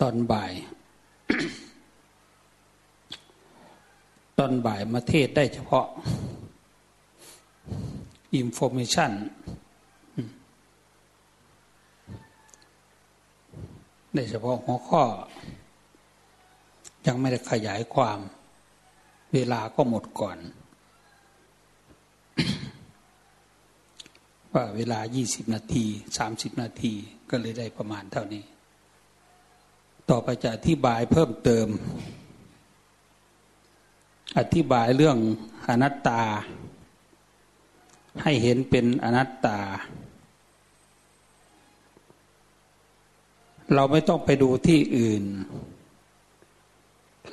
ตอนบ่าย ตอนบ่ายมาเทศได้เฉพาะ information ได้เฉพาะหัวข้อ ยังไม่ได้ขยายความ เวลาก็หมดก่อน ว่าเวลา 20 นาที 30 นาทีก็เลยได้ประมาณเท่านี้ ต่อไปจะอธิบายเพิ่มเติม อธิบายเรื่องอนัตตา ให้เห็นเป็นอนัตตา เราไม่ต้องไปดูที่อื่น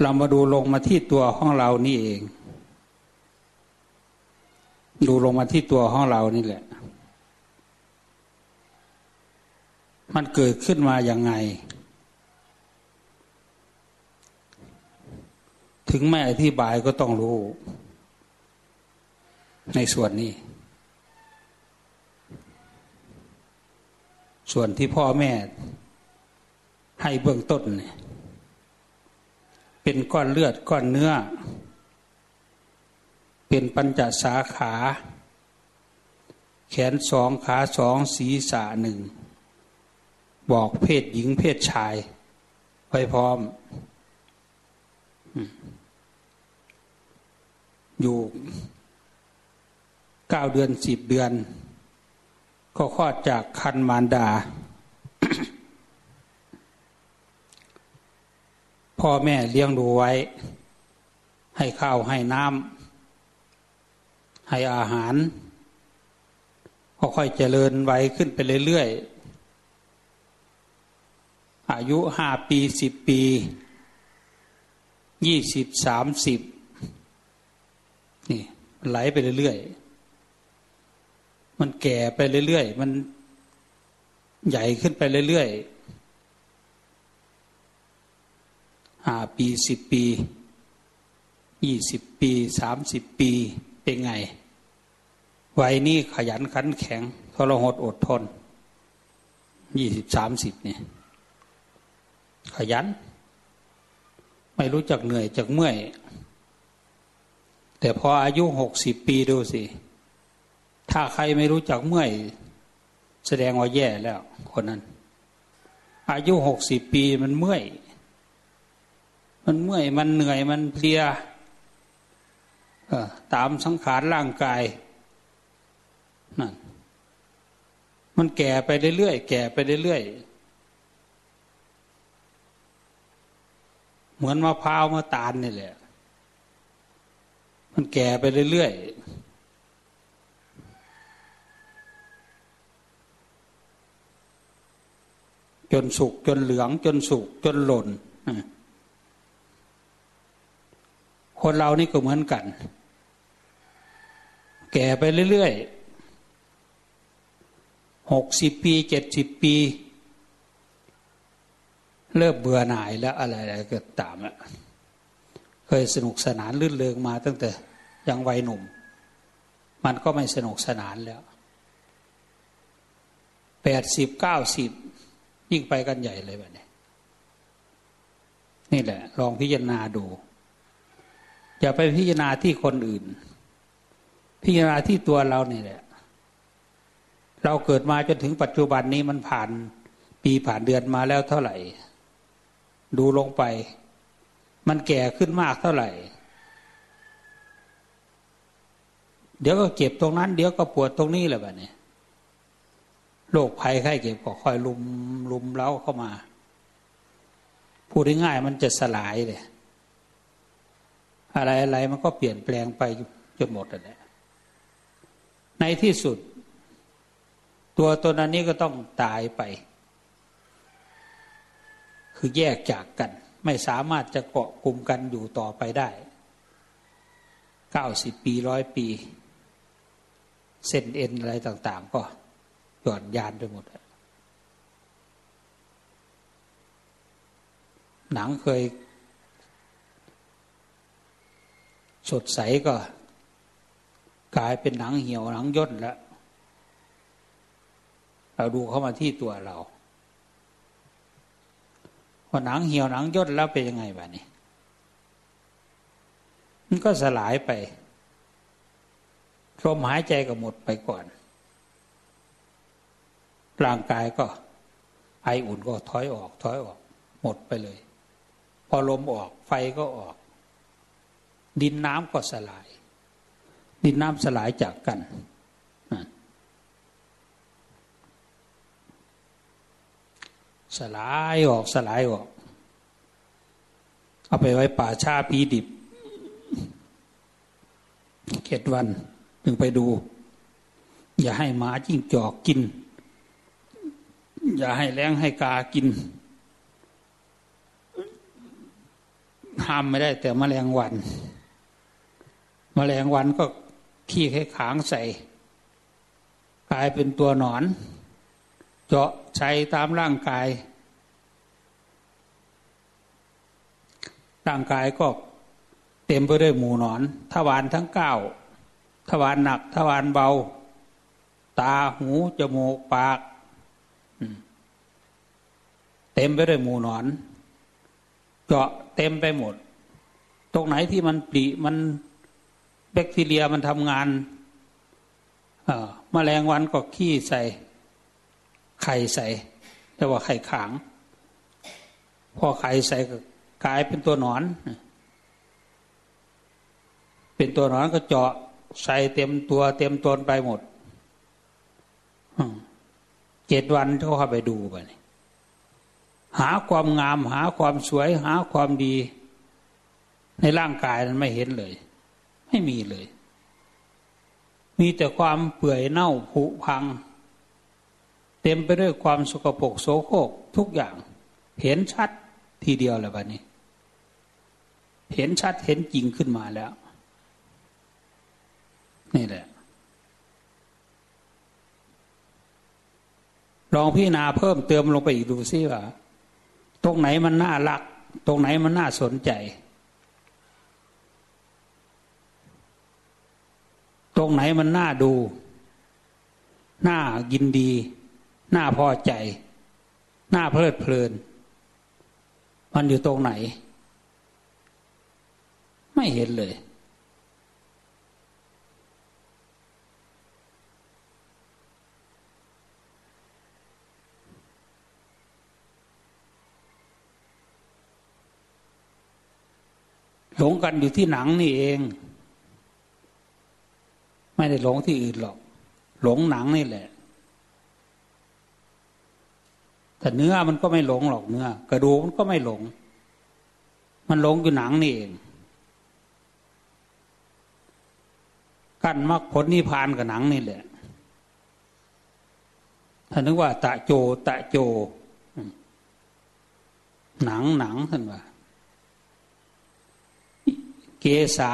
เรามาดูลงมาที่ตัวของเรานี่เอง ดูลงมาที่ตัวของเรานี่แหละ มันเกิดขึ้นมาอย่างไง ถึงไม่อธิบายก็ต้องรู้ ในส่วนนี้ ส่วนที่พ่อแม่ ให้เบื้องต้น เป็นก้อนเลือดก้อนเนื้อ เป็นปัญจสาขา แขนสองขาสองศีรษะหนึ่ง บอกเพศหญิงเพศชาย ไว้พร้อม อยู่เก้าเดือนสิบเดือน ก็คลอดจากคันมารดา พ่อแม่เลี้ยงดูไว้ ให้ข้าวให้น้ำให้อาหารก็ค่อยเจริญไว้ขึ้นไปเรื่อยๆ อายุห้าปีสิบปียี่สิบสามสิบนี่มันไหลไปเรื่อยๆ มันแก่ไปเรื่อยๆ มันใหญ่ขึ้นไปเรื่อยๆห้าปีสิบปียี่สิบปีสามสิบปีเป็นไง วัยนี้ขยันขันแข็งทรหดอดทนยี่สิบสามสิบเนี่ย ขยัน ไม่รู้จักเหนื่อยจักเมื่อย แต่พออายุหกสิบปีดูสิ ถ้าใครไม่รู้จักเมื่อย แสดงว่าแย่แล้ว คนนั้น อายุหกสิบปีมันเมื่อย มันเมื่อยมันเหนื่อยมันเพลียตามสังขารร่างกายนั่นมันแก่ไปเรื่อยๆแก่ไปเรื่อยๆ เหมือนมะพร้าวมะตาลนี่แหละ มันแก่ไปเรื่อยๆจนสุกจนเหลือง จนสุกจนหล่นคนเรานี่ก็เหมือนกัน แก่ไปเรื่อยๆหกสิบปีเจ็ดสิบปี เริ่มเบื่อหน่ายแล้วอะไรอะไรก็ตามอะเคยสนุกสนานลื่นเลงมาตั้งแต่ยังวัยหนุ่ม มันก็ไม่สนุกสนานแล้วแปดสิบเก้าสิบยิ่งไปกันใหญ่เลยแบบนี้นี่แหละ ลองพิจารณาดู อย่าไปพิจารณาที่คนอื่น พิจารณาที่ตัวเราเนี่แหละ เราเกิดมาจนถึงปัจจุบันนี้มันผ่าน ปีผ่านเดือนมาแล้วเท่าไหร่ ดูลงไป มันแก่ขึ้นมากเท่าไหร่ เดี๋ยวก็เก็บตรงนั้น เดี๋ยวก็ปวดตรงนี้แหละแบบนี้โรคภัยไข้เก็บก็ค่อยลุมลุมเล้าเข้ามา พูดง่ายๆมันจะสลายเลยอะไรอะไรมันก็เปลี่ยนแปลงไปจนหมดเลยในที่สุด ตัวตนอันนี้ก็ต้องตายไป คือแยกจากกัน ไม่สามารถจะเกาะกลุ่มกันอยู่ต่อไปได้เก้าสิบปีร้อยปี เส้นเอ็นอะไรต่าง ๆ ก็หย่อนยานไปหมด หนังเคย สดใสก็ กลายเป็นหนังเหี่ยวหนังย่นแล้วเราดูเข้ามาที่ตัวเรา ว่าหนังเหี่ยวหนังย่นแล้วเป็นยังไงบ้านี้ มันก็สลายไปลมหายใจก็หมดไปก่อน ร่างกายก็ ไออุ่นก็ถอยออก ถอยออก หมดไปเลย พอลมออกไฟก็ออก ดินน้ำก็สลาย ดินน้ำสลายจากกัน สลายออกสลายออก เอาไปไว้ป่าชาปีดิบเจ็ดวันถึงไปดู อย่าให้หมาจิ้งจอกกิน อย่าให้แรงให้กากินห้ามไม่ได้แต่มแมลงวันมแมลงวันก็ขี้ให้ขางใส่ กลายเป็นตัวหนอน เจาะใช้ตามร่างกาย ร่างกายก็เต็มไปด้วยหมูหนอนทวารทั้งเก้าทวารหนักทวารเบา ตาหูจมูกปาก เต็มไปด้วยหมูหนอน เจาะเต็มไปหมด ตรงไหนที่มันปริมันแบคทีเรียมันทำงานมแมลงวันก็ขี้ใส่ ไข่ใส่เรียกว่าไข่ขาง พอไข่ใส่ก็กลายเป็นตัวหนอน เป็นตัวหนอนก็เจาะใส่เต็มตัวเต็มตนไปหมดเจ็ดวันเขาเข้าไปดูไปหาความงาม หาความสวย หาความดี ในร่างกายนั้นไม่เห็นเลย ไม่มีเลย มีแต่ความเปื่อยเน่าผุพัง ต็มไปด้วยความสกปรกโสโครกทุกอย่าง เห็นชัดทีเดียวเลยวันนี้ เห็นชัดเห็นจริงขึ้นมาแล้ว นี่แหละ ลองพิจารณาเพิ่มเติมลงไปอีกดูซิว่า ตรงไหนมันน่ารัก ตรงไหนมันน่าสนใจ ตรงไหนมันน่าดู น่ายินดี น่าพอใจ น่าเพลิดเพลิน มันอยู่ตรงไหน ไม่เห็นเลย หลงกันอยู่ที่หนังนี่เอง ไม่ได้หลงที่อื่นหรอก หลงหนังนี่แหละ แต่เนื้อมันก็ไม่หลงหรอกเนื้อ กระดูกมันก็ไม่หลง มันหลงอยู่หนังนี่เองกั้นมรรคผลนิพพานกับหนังนี่แหละท่านนึกว่า ตะโจ ตะโจ หนังหนังท่านว่า เกษา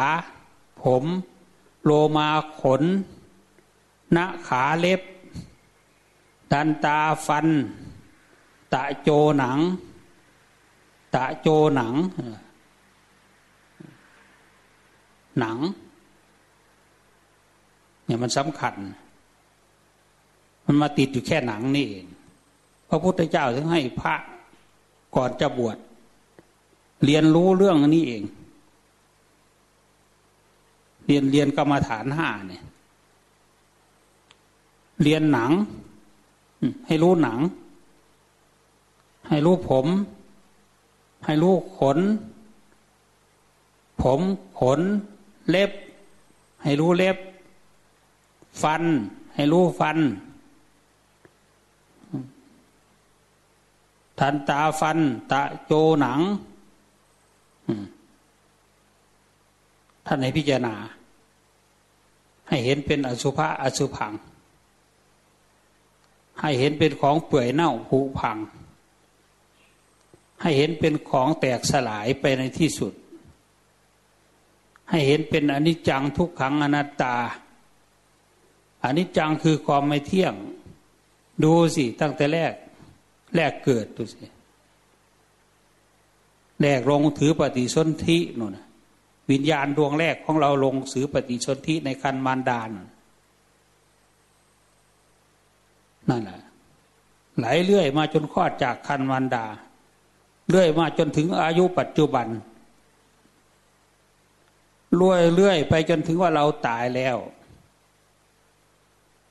ผม โลมาขนหน้าขาเล็บ ดันตาฟัน ตะโจหนัง ตะโจหนัง หนัง เนี่ยมันสำคัญ มันมาติดอยู่แค่หนังนี่เอง พระพุทธเจ้าถึงให้พระก่อนจะบวช เรียนรู้เรื่องนี้เอง เรียนเรียนกรรมฐานห้าเนี่ย เรียนหนัง ให้รู้หนัง ให้รู้ผม ให้รู้ขน ผมขน เล็บ ให้รู้เล็บ ฟัน ให้รู้ฟันทันตาฟัน ตะโจหนังท่านให้พิจารณา ให้เห็นเป็นอสุภะอสุพัง ให้เห็นเป็นของเปื่อยเน่าผุพัง ให้เห็นเป็นของแตกสลายไปในที่สุด ให้เห็นเป็นอนิจจังทุกขังอนัตตาอนิจจังคือความไม่เที่ยง ดูสิตั้งแต่แรก แรกเกิดดูสิแรกลงถือปฏิสนธินู่นวิญญาณดวงแรกของเราลงสือปฏิชนทิในคันมารดานนั่นแหละไหลเรื่อยมาจนคลอดจากคันมารดา เรื่อยมาจนถึงอายุปัจจุบันรวยเรื่อยไปจนถึงว่าเราตายแล้ว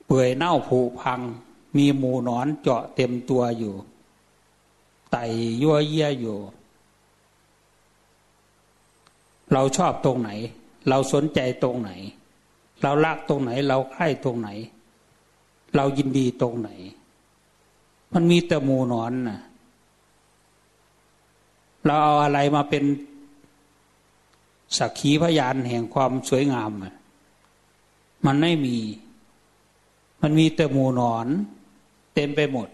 เปื่อยเน่าผุพัง มีหมูนอนเจาะเต็มตัวอยู่ ไตยั่วเยี่ยอยู่ เราชอบตรงไหน เราสนใจตรงไหน เรารักตรงไหน เราใคร่ตรงไหน เรายินดีตรงไหน มันมีแต่หมูนอนน่ะ เราเอาอะไรมาเป็นสักขีพยานแห่งความสวยงาม มันไม่มี มันมีแต่หมูหนอน เต็มไปหมด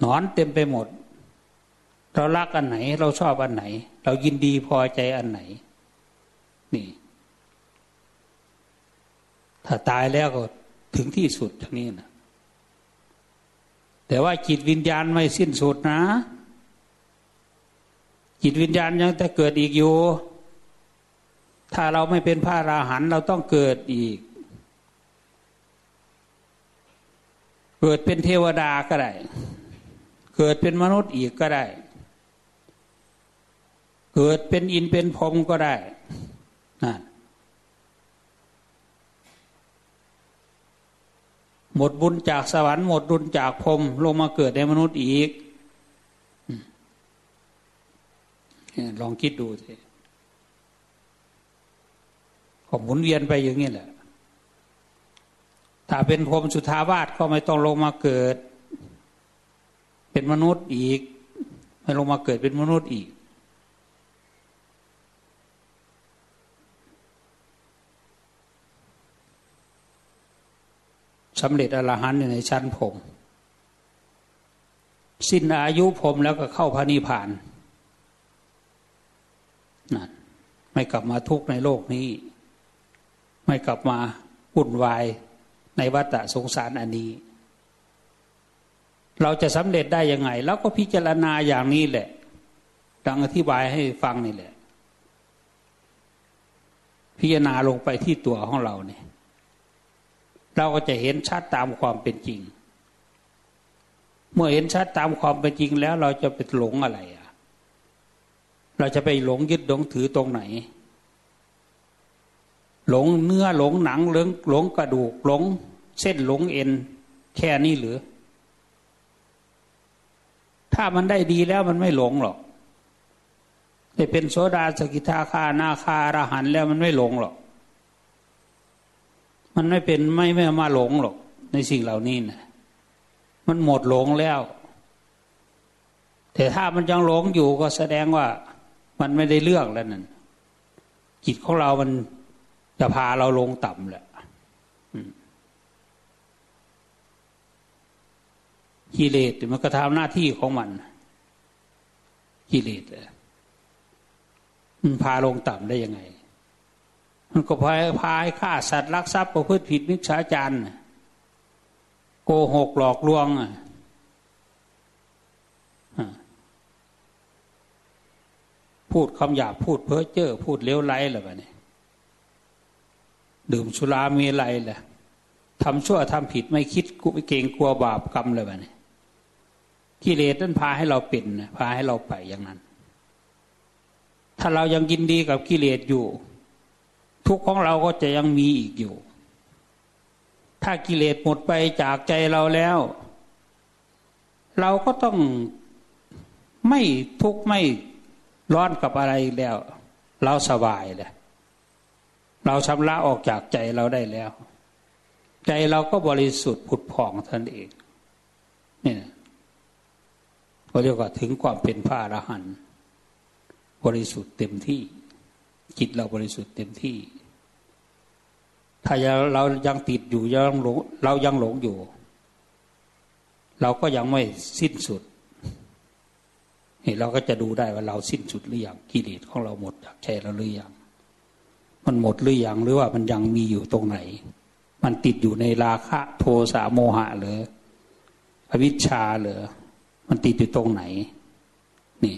หนอนเต็มไปหมด เรารักอันไหน เราชอบอันไหน เรายินดีพอใจอันไหน นี่ ถ้าตายแล้วก็ถึงที่สุดทั้งนี้นะแต่ว่าจิตวิญญาณไม่สิ้นสุดนะ จิตวิญญาณยังแต่เกิดอีกอยู่ ถ้าเราไม่เป็นพระราหันเราต้องเกิดอีก เกิดเป็นเทวดาก็ได้ เกิดเป็นมนุษย์อีกก็ได้ เกิดเป็นอินเป็นพรมก็ได้นั่นหมดบุญจากสวรรค์หมดบุญจากพรมลงมาเกิดในมนุษย์อีก ลองคิดดูสิก็หมุนเวียนไปอย่างนี้แหละ ถ้าเป็นพรมสุทาวาสก็ไม่ต้องลงมาเกิด เป็นมนุษย์อีก ไม่ลงมาเกิดเป็นมนุษย์อีก สำเร็จอรหันต์ในชั้นผม สิ้นอายุผมแล้วก็เข้าพระนิพพาน นั่นไม่กลับมาทุกข์ในโลกนี้ ไม่กลับมาวุ่นวายในวัฏสงสารอันนี้ เราจะสำเร็จได้ยังไง แล้วก็พิจารณาอย่างนี้แหละ ดังอธิบายให้ฟังนี่แหละ พิจารณาลงไปที่ตัวของเราเนี่ย เราก็จะเห็นชัดตามความเป็นจริง เมื่อเห็นชัดตามความเป็นจริงแล้วเราจะไปหลงอะไร เราจะไปหลงยึดหลงถือตรงไหน หลงเนื้อหลงหนังหลงหลงกระดูกหลง เส้นหลงเอ็น แค่นี้หรือ ถ้ามันได้ดีแล้วมันไม่หลงหรอกได้เป็นโสดาสกิทาคานาคาราหันแล้วมันไม่หลงหรอก มันไม่เป็นไม่ไม่มาหลงหรอก ในสิ่งเหล่านี้นะมันหมดหลงแล้ว แต่ถ้ามันยังหลงอยู่ก็แสดงว่า มันไม่ได้เลือกแล้วนั่นจิตของเรามันจะพาเราลงต่ำแหละกิเลสมันก็ทำหน้าที่ของมันกิเลสมันพาลงต่ำได้ยังไง มันก็พาพาให้ฆ่าสัตว์ลักทรัพย์ประพฤติผิดมิจฉาจารโกหกหลอกลวงอะ พูดคำหยาบพูดเพ้อเจ้อพูดเลี้ยวไล่อะไรแบบนี้ดื่มสุรามีไรแหละทำชั่วทำผิดไม่คิดกุเกงกลัวบาปกรรมเลยแบบนี้กิเลสนั้นพาให้เราเป็นพาให้เราไปอย่างนั้น ถ้าเรายังยินดีกับกิเลสอยู่ ทุกของเราก็จะยังมีอีกอยู่ ถ้ากิเลสหมดไปจากใจเราแล้ว เราก็ต้องไม่ทุกข์ไม่ ร้อนกับอะไรแล้ว เราสบายเลยเราชำระออกจากใจเราได้แล้ว ใจเราก็บริสุทธิ์ผุดผ่องท่านเองเนี่ยเขาเรียกว่าถึงความเป็นพระอรหันต์บริสุทธิ์เต็มที่ จิตเราบริสุทธิ์เต็มที่ ถ้าเรายังติดอยู่ยังหลงเรายังหลงอยู่ เราก็ยังไม่สิ้นสุด เราก็จะดูได้ว่าเราสิ้นสุดหรือยังกิเลสของเราหมดจากใจเราหรือยังมันหมดหรือยังหรือว่ามันยังมีอยู่ตรงไหน มันติดอยู่ในราคะโทสะโมหะหรืออวิชชาหรือมันติดอยู่ตรงไหน นี่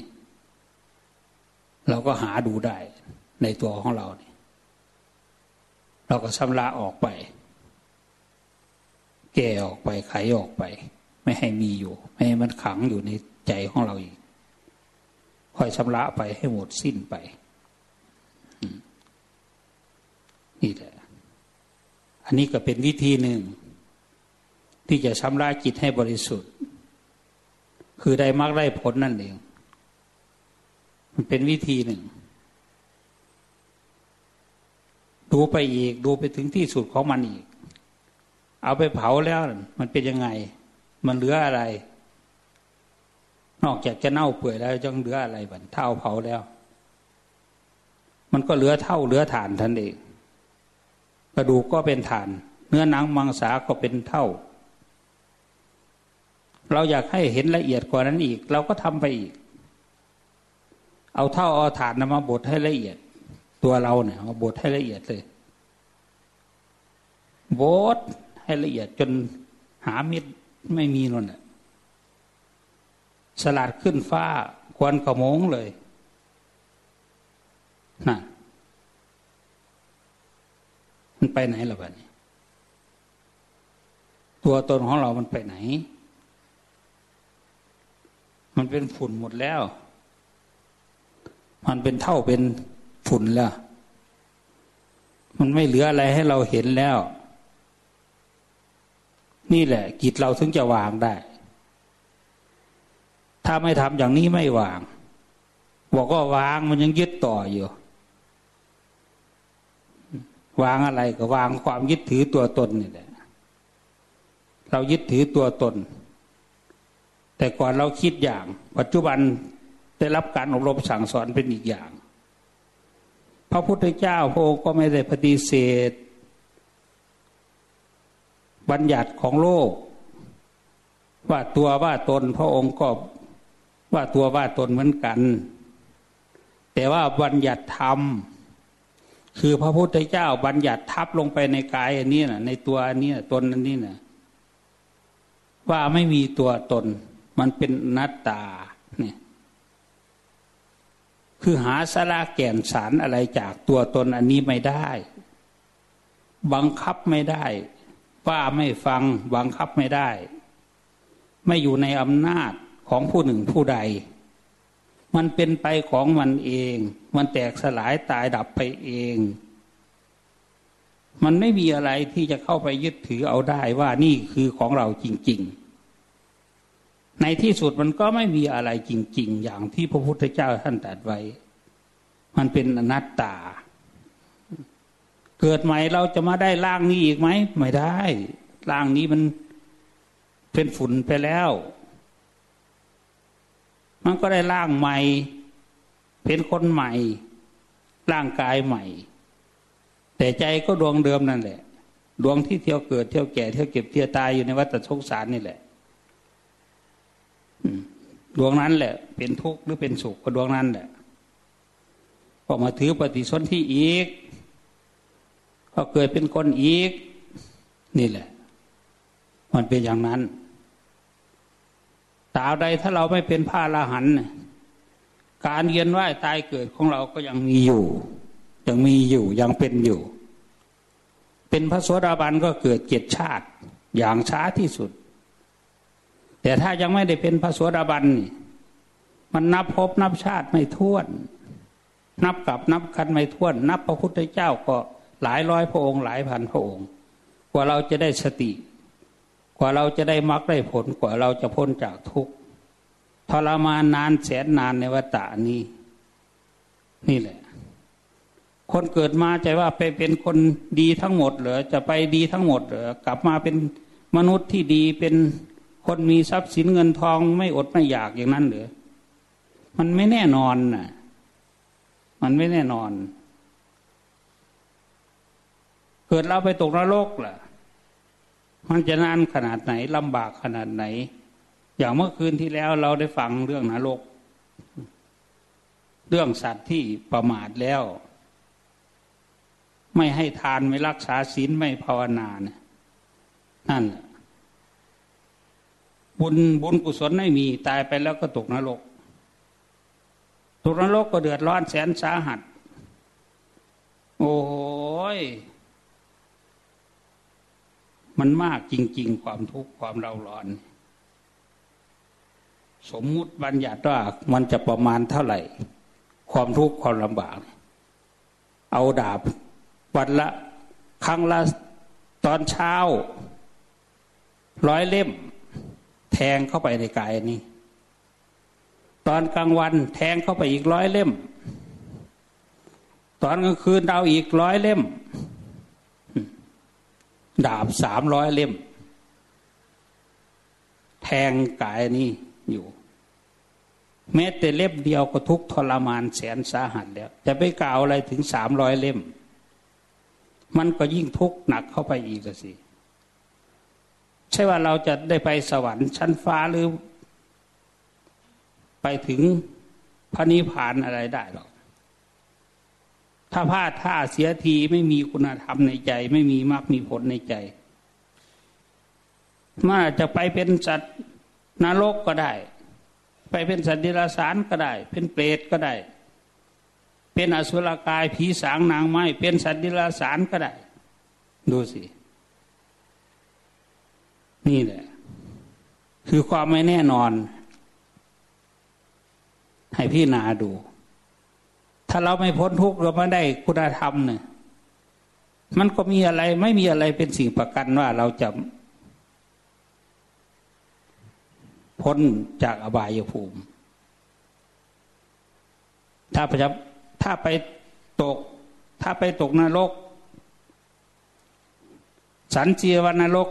เราก็หาดูได้ในตัวของเราเนี่ยเราก็ชำระออกไป แก่ออกไปไขออกไป ไม่ให้มีอยู่ ไม่ให้มันขังอยู่ในใจของเราอีก ค่อยชำระไปให้หมดสิ้นไปนี่แหละ อันนี้ก็เป็นวิธีหนึ่ง ที่จะชำระจิตให้บริสุทธิ์ คือได้มากได้ผลนั่นเอง มันเป็นวิธีหนึ่ง ดูไปอีก ดูไปถึงที่สุดของมันอีก เอาไปเผาแล้ว มันเป็นยังไง มันเหลืออะไร นอกจากจะเน่าเปื่อยแล้วจะเหลืออะไรบ้างเท่าเผาแล้ว มันก็เหลือเท่าเหลือฐานท่านเองกระดูกก็เป็นฐาน เนื้อหนังมังสาก็เป็นเท่า เราอยากให้เห็นละเอียดกว่านั้นอีก เราก็ทำไปอีก เอาเท่าเอาฐานนมาบดให้ละเอียด ตัวเราเนี่ยมาบดให้ละเอียดเลยบดให้ละเอียดจนหาเม็ดไม่มีนนน่ะ สลัดขึ้นฟ้าควันขโมงเลยน่ะมันไปไหนล่ะบ้านี้ ตัวตนของเรามันไปไหน มันเป็นฝุ่นหมดแล้ว มันเป็นเท่าเป็นฝุ่นแล้ว มันไม่เหลืออะไรให้เราเห็นแล้ว นี่แหละ กิจเราถึงจะวางได้ ถ้าไม่ทำอย่างนี้ไม่วาง บอกว่าวางมันยังยึดต่ออยู่ วางอะไรก็วางความยึดถือตัวตนนี่แหละ เรายึดถือตัวตน แต่ก่อนเราคิดอย่าง ปัจจุบันได้รับการอบรมสั่งสอนเป็นอีกอย่าง พระพุทธเจ้าพระองค์ก็ไม่ได้ปฏิเสธ บัญญัติของโลกว่าตัวว่าตนพระองค์ก็ ว่าตัวว่าตนเหมือนกัน แต่ว่าบัญญัติธรรม คือพระพุทธเจ้าบัญญัติทับลงไปในกายอันนี้นะในตัวอันนี้ตนอันนี้นะว่าไม่มีตัวตน มันเป็นนัตตาเนี่ยคือหาสาระแก่นสารอะไรจากตัวตนอันนี้ไม่ได้ บังคับไม่ได้ ว่าไม่ฟัง บังคับไม่ได้ ไม่อยู่ในอำนาจ ของผู้หนึ่งผู้ใด มันเป็นไปของมันเอง มันแตกสลายตายดับไปเอง มันไม่มีอะไรที่จะเข้าไปยึดถือเอาได้ว่านี่คือของเราจริง ๆ ในที่สุดมันก็ไม่มีอะไรจริง ๆ อย่างที่พระพุทธเจ้าท่านตรัสไว้ มันเป็นอนัตตา เกิดใหม่เราจะมาได้ร่างนี้อีกไหม ไม่ได้ร่างนี้มันเป็นฝุ่นไปแล้ว มันก็ได้ร่างใหม่ เป็นคนใหม่ ร่างกายใหม่ แต่ใจก็ดวงเดิมนั่นแหละ ดวงที่เที่ยวเกิดเที่ยวแก่เที่ยวเก็บเที่ยวตายอยู่ในวัฏสงสารนี่แหละดวงนั้นแหละ เป็นทุกข์หรือเป็นสุขก็ดวงนั้นแหละพอมาถือปฏิสนธิอีก ก็เกิดเป็นคนอีก นี่แหละ มันเป็นอย่างนั้น ตราบใดถ้าเราไม่เป็นพระอรหันต์การเยียนไหวตายเกิดของเราก็ยังมีอยู่ ยังมีอยู่ยังเป็นอยู่ เป็นพระสวสดาบันก็เกิดเกียรติชาติอย่างช้าที่สุด แต่ถ้ายังไม่ได้เป็นพระสวสดาบันมันนับพบนับชาติไม่ท้วน นับกับนับคันไม่ท้วน นับพระพุทธเจ้าก็หลายร้อยพระองค์หลายพันพระองค์ กว่าเราจะได้สติ กว่าเราจะได้มรรคได้ผลกว่าเราจะพ้นจากทุกข์ทรมานนานแสนนานในวัฏฏานี้ นี่แหละ คนเกิดมาใจว่าไปเป็นคนดีทั้งหมดเหรอจะไปดีทั้งหมดเหรอกลับมาเป็นมนุษย์ที่ดีเป็นคนมีทรัพย์สินเงินทองไม่อดไม่อยากอย่างนั้นเหรอมันไม่แน่นอนน่ะ มันไม่แน่นอน เกิดเราไปตกนรกล่ะ มันจะนานขนาดไหนลำบากขนาดไหน อย่างเมื่อคืนที่แล้วเราได้ฟังเรื่องนรก เรื่องสัตว์ที่ประมาทแล้ว ไม่ให้ทานไม่รักษาศีลไม่ภาวนาเนี่ยนั่นแหละบุญบุญกุศลไม่มีตายไปแล้วก็ตกนรก ตกนรกก็เดือดร้อนแสนสาหัส โอ้ย มันมากจริง ๆ ความทุกข์ความเราร้อน สมมุติบัญญัติว่ามันจะประมาณเท่าไหร่ ความทุกข์ความลำบาก เอาดาบวันละครั้งละตอนเช้า ร้อยเล่ม แทงเข้าไปในกายนี้ตอนกลางวันแทงเข้าไปอีกร้อยเล่ม ตอนกลางคืนเอาอีกร้อยเล่ม ดาบสามร้อยเล่ม แทงกายนี้อยู่ แม้แต่เล่มเดียวก็ทุกทรมานแสนสาหัสแล้ว จะไปกล่าวอะไรถึงสามร้อยเล่ม มันก็ยิ่งทุกข์หนักเข้าไปอีกสิ ใช่ว่าเราจะได้ไปสวรรค์ชั้นฟ้าหรือ ไปถึงพระนิพพานอะไรได้หรอก ถ้าพลาดท่าเสียทีไม่มีคุณธรรมในใจ ไม่มีมรรคมีผลในใจมันอาจจะไปเป็นสัตว์นรกก็ได้ ไปเป็นสัตว์ดิลสารก็ได้ เป็นเปรตก็ได้ เป็นอสุรกายผีสางนางไม้เป็นสัตว์ดิลสารก็ได้ ดูสิ นี่แหละ คือความไม่แน่นอน ให้พี่นาดู ถ้าเราไม่พ้นทุกข์เราไม่ได้คุณธรรมเนี่ยมันก็มีอะไรไม่มีอะไรเป็นสิ่งประกันว่าเราจะพ้นจากอบายภูมิ ถ้าไปถ้าไปตก ถ้าไปตกนรก สันจีวันนรก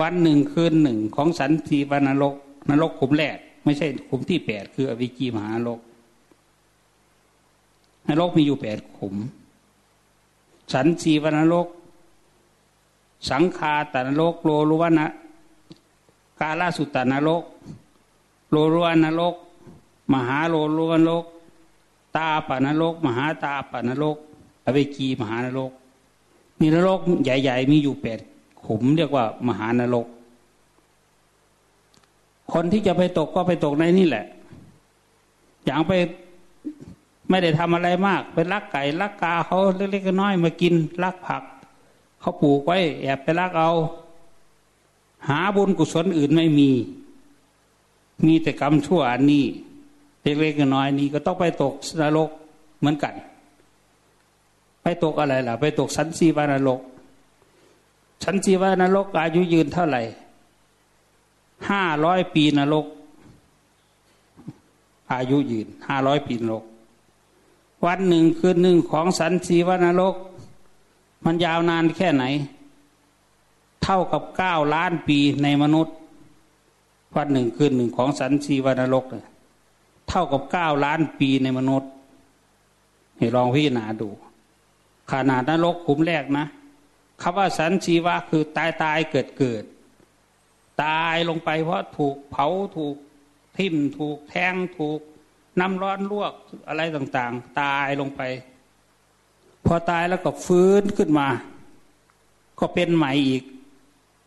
วันหนึ่งคืนหนึ่งของสันจีวันนรก นรกขุมแรก ไม่ใช่ขุมที่แปดคืออวิจีมหานรก นรกมีอยู่แปดขุม สันจีวันรก สังคาตนรก โลรุวนะกาลาสุตตานรก โลรวนรก มหาโลรวนรก ตาปนรก มหาตาปนรก อเวกีมหานรกมีนรกใหญ่ ๆ มีอยู่แปดขุมเรียกว่า มหานรก คนที่จะไปตกก็ไปตกในนี่แหละ อย่างไป ไม่ได้ทำอะไรมากไปลักไก่ลักกาเขาเล็กๆน้อยมากินลักผักเขาปลูกไว้แอบไปลักเอา หาบุญกุศลอื่นไม่มี มีแต่กรรมชั่วอันนี้เล็กๆน้อยนี้ก็ต้องไปตกนรกเหมือนกัน ไปตกอะไรล่ะ ไปตกสันสีวานรกสันสีวานรกอายุยืนเท่าไหร่ห้าร้อยปีนรก อายุยืนห้าร้อยปีนรก วันหนึ่งคืนหนึ่งของสันสีวานรก มันยาวนานแค่ไหน เท่ากับเก้าล้านปีในมนุษย์ วันหนึ่งคืนหนึ่งของสันสีวนรกเลยเท่ากับเก้าล้านปีในมนุษย์ให้ลองพิจารณาดู ขนาดนรกขุมแรกนะคำว่าสันชีวะคือตายตายเกิดเกิด ตายลงไปเพราะถูกเผาถูกทิ่มถูกแทงถูก น้ำร้อนลวกอะไรต่างๆ ตายลงไป พอตายแล้วก็ฟื้นขึ้นมา ก็เป็นใหม่อีก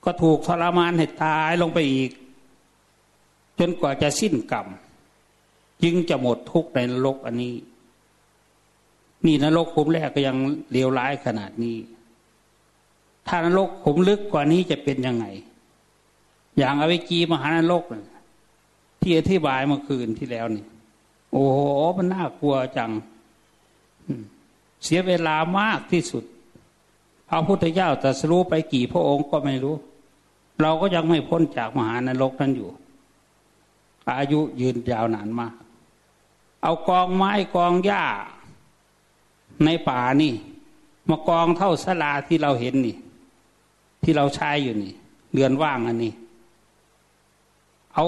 ก็ถูกทรมานให้ตายลงไปอีก จนกว่าจะสิ้นกรรมจึงจะหมดทุกข์ในนรกอันนี้ นี่นรกขุมแรกก็ยังเลวร้ายขนาดนี้ ถ้านรกขุมลึกกว่านี้จะเป็นยังไง อย่างอเวจีมหานรกที่อธิบายเมื่อคืนที่แล้วนี่ อ้โหมันน่ากลัวจังเสียเวลามากที่สุดพระพุทธเจ้าตรัสรู้ไปกี่พระองค์ก็ไม่รู้ เราก็ยังไม่พ้นจากมหานรกนั้นอยู่ อายุยืนยาวนานมาก เอากองไม้กองหญ้า ในป่านี่ มากองเท่าสลาที่เราเห็นนี่ ที่เราใช้อยู่นี่ เรือนว่างอันนี้ เอา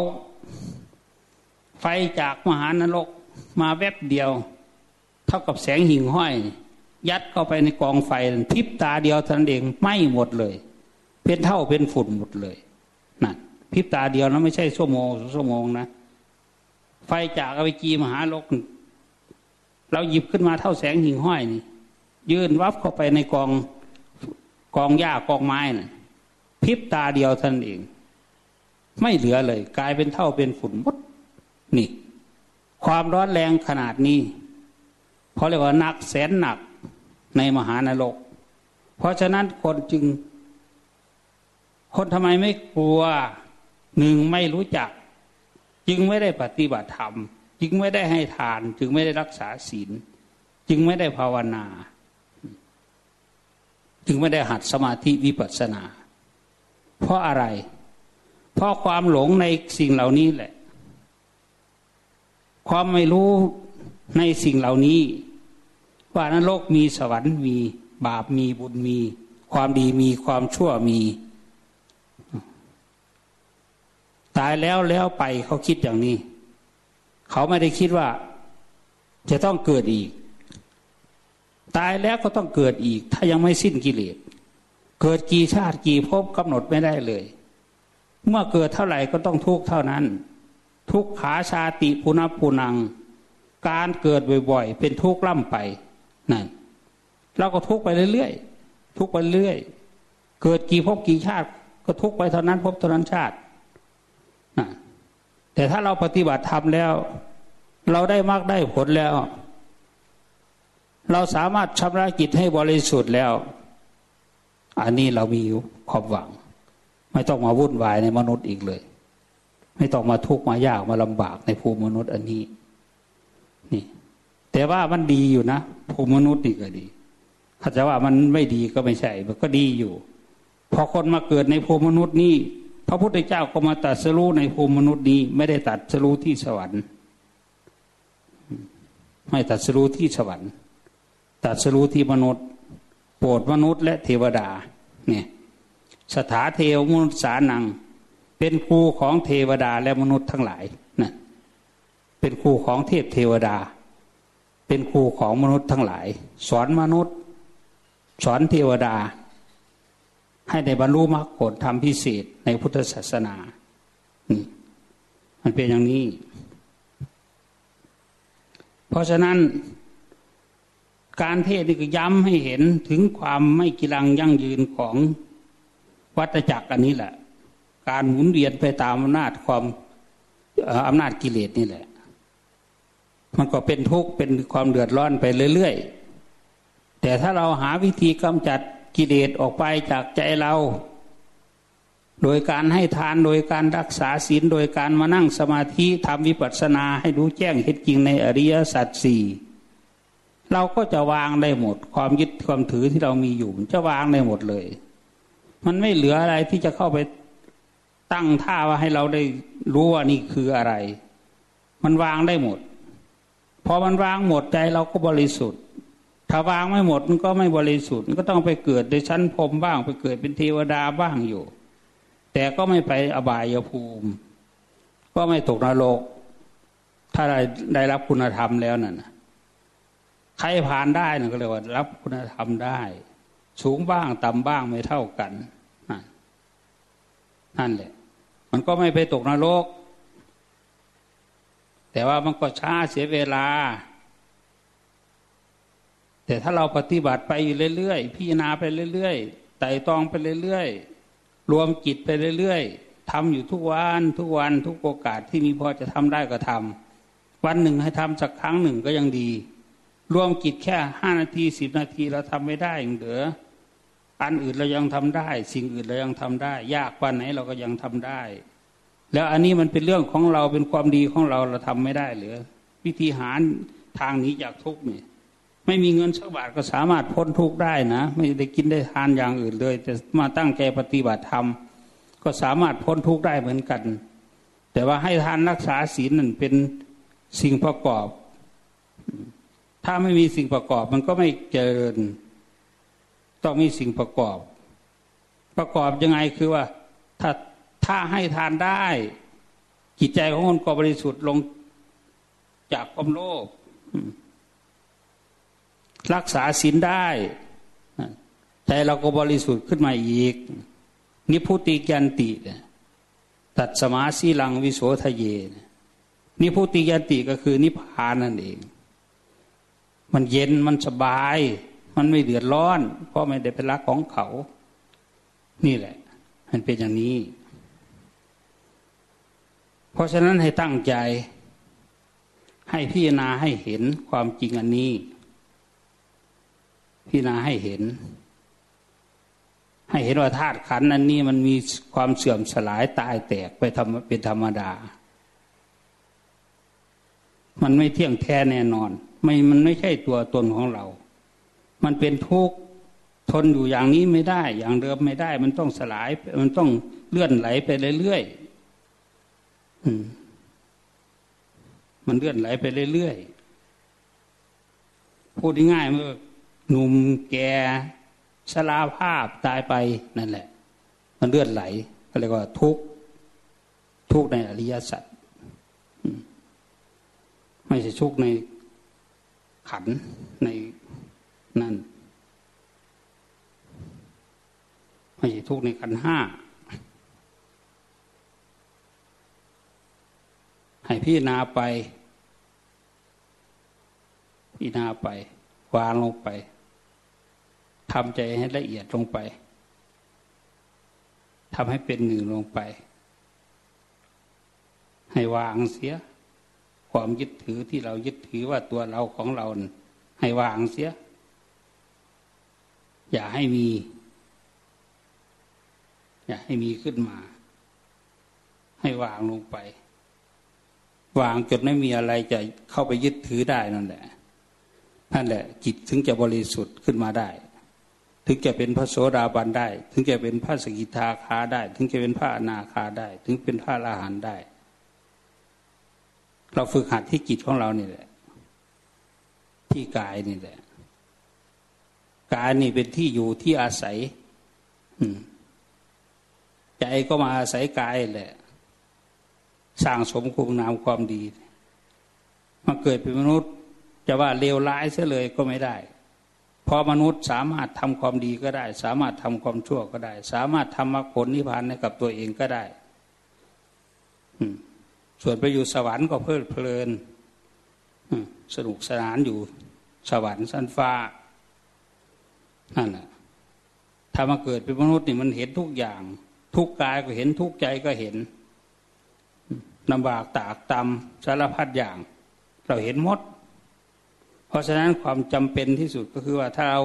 ไฟจากมหานรก มาแวบเดียว เท่ากับแสงหิ่งห้อย ยัดเข้าไปในกองไฟพิบตาเดียวท่านเองไหม้หมดเลย เป็นเท่าเป็นฝุ่นหมดเลยนั่นพิบตาเดียวนะไม่ใช่ชั่วโมงชั่วโมงนะ ไฟจากอวิจีมหาโลกเราหยิบขึ้นมาเท่าแสงหิ่งห้อยนี่ ยื่นวับเข้าไปในกองกองหญ้ากองไม้นะ่ะพิบตาเดียวท่านเอง ไม่เหลือเลย กลายเป็นเท่าเป็นฝุ่นหมดนี่ ความร้อนแรงขนาดนี้เขาเรียกว่านักแสนหนักในมหานรก เพราะฉะนั้นคนจึง คนทำไมไม่กลัวหนึ่งไม่รู้จัก จึงไม่ได้ปฏิบัติธรรม จึงไม่ได้ให้ทาน จึงไม่ได้รักษาศีล จึงไม่ได้ภาวนา จึงไม่ได้หัดสมาธิวิปัสสนา เพราะอะไร เพราะความหลงในสิ่งเหล่านี้แหละ ความไม่รู้ในสิ่งเหล่านี้ ว่านรกมีสวรรค์มี บาปมีบุญมี ความดีมีความชั่วมี ตายแล้วแล้วไปเขาคิดอย่างนี้ เขาไม่ได้คิดว่า จะต้องเกิดอีก ตายแล้วก็ต้องเกิดอีก ถ้ายังไม่สิ้นกิเลสเกิดกี่ชาติกี่ภพกำหนดไม่ได้เลย เมื่อเกิดเท่าไหร่ก็ต้องทุกเท่านั้น ทุกขาชาติปุณปุนัง การเกิดบ่อยๆ เป็นทุกข์ล่ำไปนั่นเราก็ทุกไปเรื่อยๆทุกไปเรื่อยเกิดกี่ภพกี่ชาติ ก็ทุกไปเท่านั้นภพเท่านั้นชาตินะแต่ถ้าเราปฏิบัติธรรมแล้ว เราได้มากได้ผลแล้ว เราสามารถชำระจิตให้บริสุทธิ์แล้ว อันนี้เรามีความหวัง ไม่ต้องมาวุ่นวายในมนุษย์อีกเลย ไม่ต้องมาทุกข์มายากมาลำบากในภูมิมนุษย์อันนี้ นี่ แต่ว่ามันดีอยู่นะภูมิมนุษย์นี่ก็ดีถ้าจะว่ามันไม่ดีก็ไม่ใช่มันก็ดีอยู่ พอคนมาเกิดในภูมิมนุษย์นี้พระพุทธเจ้าก็มาตัดสรู้ในภูมิมนุษย์นี้ไม่ได้ตัดสรู้ที่สวรรค์ไม่ตัดสรู้ที่สวรรค์ตัดสรู้ที่มนุษย์ โปรดมนุษย์และเทวดา เนี่ย สถาเทวมนุษย์สานัง เป็นครูของเทวดาและมนุษย์ทั้งหลายนะเป็นครูของเทพเทวดา เป็นครูของมนุษย์ทั้งหลาย สอนมนุษย์ สอนเทวดา ให้ได้บรรลุมรรคผลธรรมพิเศษในพุทธศาสนามันเป็นอย่างนี้ เพราะฉะนั้นการเทศนี่ก็ย้ำให้เห็นถึงความไม่กิรังยั่งยืนของวัฏจักรอันนี้แหละ การหมุนเวียนไปตามอำนาจความอำนาจกิเลสนี่แหละ มันก็เป็นทุกข์เป็นความเดือดร้อนไปเรื่อยๆ แต่ถ้าเราหาวิธีกำจัดกิเลสออกไปจากใจเรา โดยการให้ทานโดยการรักษาศีลโดยการมานั่งสมาธิทำวิปัสสนาให้รู้แจ้งเหตุจริงในอริยสัจสี่เราก็จะวางได้หมด ความยึดความถือที่เรามีอยู่ จะวางได้หมดเลย มันไม่เหลืออะไรที่จะเข้าไป ตั้งท่าว่าให้เราได้รู้ว่านี่คืออะไร มันวางได้หมด พอมันวางหมดใจเราก็บริสุทธิ์ ถ้าวางไม่หมดมันก็ไม่บริสุทธิ์มันก็ต้องไปเกิดในชั้นพรมบ้าง ไปเกิดเป็นเทวดาบ้างอยู่ แต่ก็ไม่ไปอบายภูมิ ก็ไม่ตกนรก ถ้าได้ได้รับคุณธรรมแล้วนั่นใครผ่านได้นะก็เรียกว่า รับคุณธรรมได้ สูงบ้างต่ำบ้างไม่เท่ากันนั่นแหละ มันก็ไม่ไปตกนรก แต่ว่ามันก็ช้าเสียเวลา แต่ถ้าเราปฏิบัติไปเรื่อยๆพิจารณาไปเรื่อยๆไต่ตองไปเรื่อยๆรวมจิตไปเรื่อยๆทำอยู่ทุกวันทุกวันทุกโอกาสที่มีพอจะทำได้ก็ทำวันหนึ่งให้ทำสักครั้งหนึ่งก็ยังดี รวมจิตแค่ห้านาทีสิบนาทีเราทำไม่ได้อย่างเดือ อันอื่นเรายังทำได้ สิ่งอื่นเรายังทำได้ ยากกว่าไหนเราก็ยังทำได้ แล้วอันนี้มันเป็นเรื่องของเราเป็นความดีของเราเราทำไม่ได้หรือวิธีหารทางนี้จากทุกเนี่ยไม่มีเงินสักบาทก็สามารถพ้นทุกข์ได้นะ ไม่ได้กินได้ทานอย่างอื่นเลย แต่มาตั้งใจปฏิบัติธรรมก็สามารถพ้นทุกข์ได้เหมือนกัน แต่ว่าให้ทานรักษาศีลนั่นเป็นสิ่งประกอบ ถ้าไม่มีสิ่งประกอบมันก็ไม่เจริญ ต้องมีสิ่งประกอบ ประกอบยังไงคือว่า ถ้าถ้าให้ทานได้ จิตใจของคนก็บริสุทธิ์ลงจากความโลภรักษาศีลได้ใจเราก็บริสุทธิ์ขึ้นมาอีก นิพุติกันติตัดสมาสีลังวิโสทะเย นิพุติกันติก็คือนิพพานนั่นเอง มันเย็นมันสบาย มันไม่เดือดร้อน เพราะไม่ได้เป็นรักของเขา นี่แหละ มันเป็นอย่างนี้ เพราะฉะนั้นให้ตั้งใจ ให้พิจารณาให้เห็นความจริงอันนี้ พิจารณาให้เห็น ให้เห็นว่าธาตุขันนั้นนี่มันมีความเสื่อมสลายตายแตกไปทำเป็นธรรมดา มันไม่เที่ยงแท้แน่นอน ไม่มันไม่ใช่ตัวตนของเรา มันเป็นทุกข์ทนอยู่อย่างนี้ไม่ได้ อย่างเดิมไม่ได้ มันต้องสลาย มันต้องเลื่อนไหลไปเรื่อยๆมันเลื่อนไหลไปเรื่อยๆพูดง่ายๆเมื่อหนุ่มแก่สลาภาพตายไปนั่นแหละ มันเลื่อนไหลก็เรียกว่าทุกข์ทุกข์ในอริยสัจไม่ใช่ทุกข์ในขันใน นั่นไม่ใช่ทุกในขันห้าให้พี่นาไปพี่นาไป วางลงไปทำใจให้ละเอียดลงไปทำให้เป็นหนึ่งลงไป ให้วางเสีย ความยึดถือที่เรายึดถือว่าตัวเราของเรา ให้วางเสีย อย่าให้มี อย่าให้มีขึ้นมา ให้วางลงไป วางจนไม่มีอะไรจะเข้าไปยึดถือได้นั่นแหละนั่นแหละ จิตถึงจะบริสุทธิ์ขึ้นมาได้ ถึงจะเป็นพระโสดาบันได้ ถึงจะเป็นพระสกิทาคาได้ ถึงจะเป็นพระอนาคาได้ ถึงเป็นพระอรหันต์ได้ เราฝึกหัดที่จิตของเรานี่แหละ ที่กายนี่แหละ กายนี่เป็นที่อยู่ที่อาศัยใจก็มาอาศัยกายแหละ สร้างสมคุณงามความดี มาเกิดเป็นมนุษย์ จะว่าเลวร้ายเสียเลยก็ไม่ได้พอมนุษย์สามารถทำความดีก็ได้ สามารถทำความชั่วก็ได้ สามารถทำมรรคผลนิพพานให้กับตัวเองก็ได้ส่วนไปอยู่สวรรค์ก็เพลิดเพลินสนุกสนานอยู่สวรรค์สันฟ้า นั่นแหละถ้ามาเกิดเป็นมนุษย์นี่มันเห็นทุกอย่าง ทุกกายก็เห็นทุกใจก็เห็นลำบากตากตำสารพัดอย่าง เราเห็นหมด เพราะฉะนั้นความจำเป็นที่สุดก็คือว่าถ้าเรา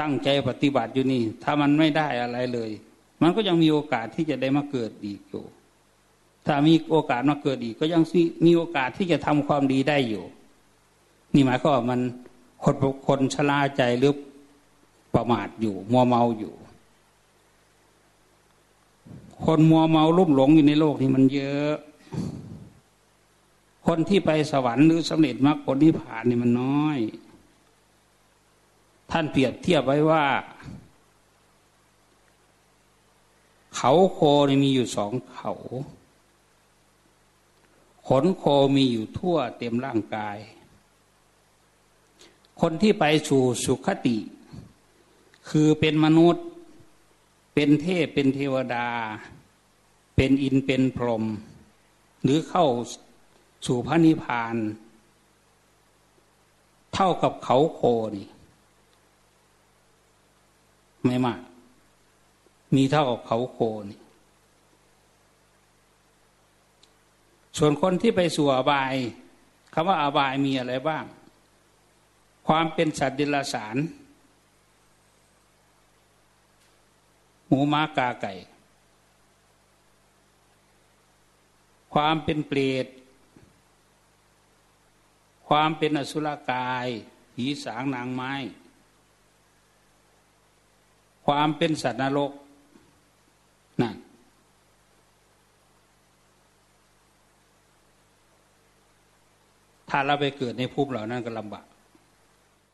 ตั้งใจปฏิบัติอยู่นี่ ถ้ามันไม่ได้อะไรเลย มันก็ยังมีโอกาสที่จะได้มาเกิดอีกอยู่ ถ้ามีโอกาสมาเกิดอีก ก็ยังมีโอกาสที่จะทำความดีได้อยู่ นี่หมายความว่ามัน คนคนชราใจหรือประมาทอยู่ มัวเมาอยู่ คนมัวเมาลุ่มหลงอยู่ในโลกนี้มันเยอะ คนที่ไปสวรรค์หรือสำเร็จมรรคผลนิพพานนี่มันน้อย ท่านเปรียบเทียบไว้ว่า เขาโคนี่มีอยู่สองเขาขนโคมีอยู่ทั่วเต็มร่างกาย คนที่ไปสู่สุขติ คือเป็นมนุษย์ เป็นเทพเป็นเทวดา เป็นอินเป็นพรหมหรือเข้าสู่พระนิพพาน เท่ากับเขาโคนี่ไม่มาก มีเท่ากับเขาโคนี่ส่วนคนที่ไปสู่อบายคำว่าอบายมีอะไรบ้าง ความเป็นสัตว์ดิลสารหมูม้ากาไก่ ความเป็นเปรตความเป็นอสุรกายผีสางนางไม้ ความเป็นสัตว์นรกนั่นถ้าเราไปเกิดในภูมิเหล่านั้นก็ลำบาก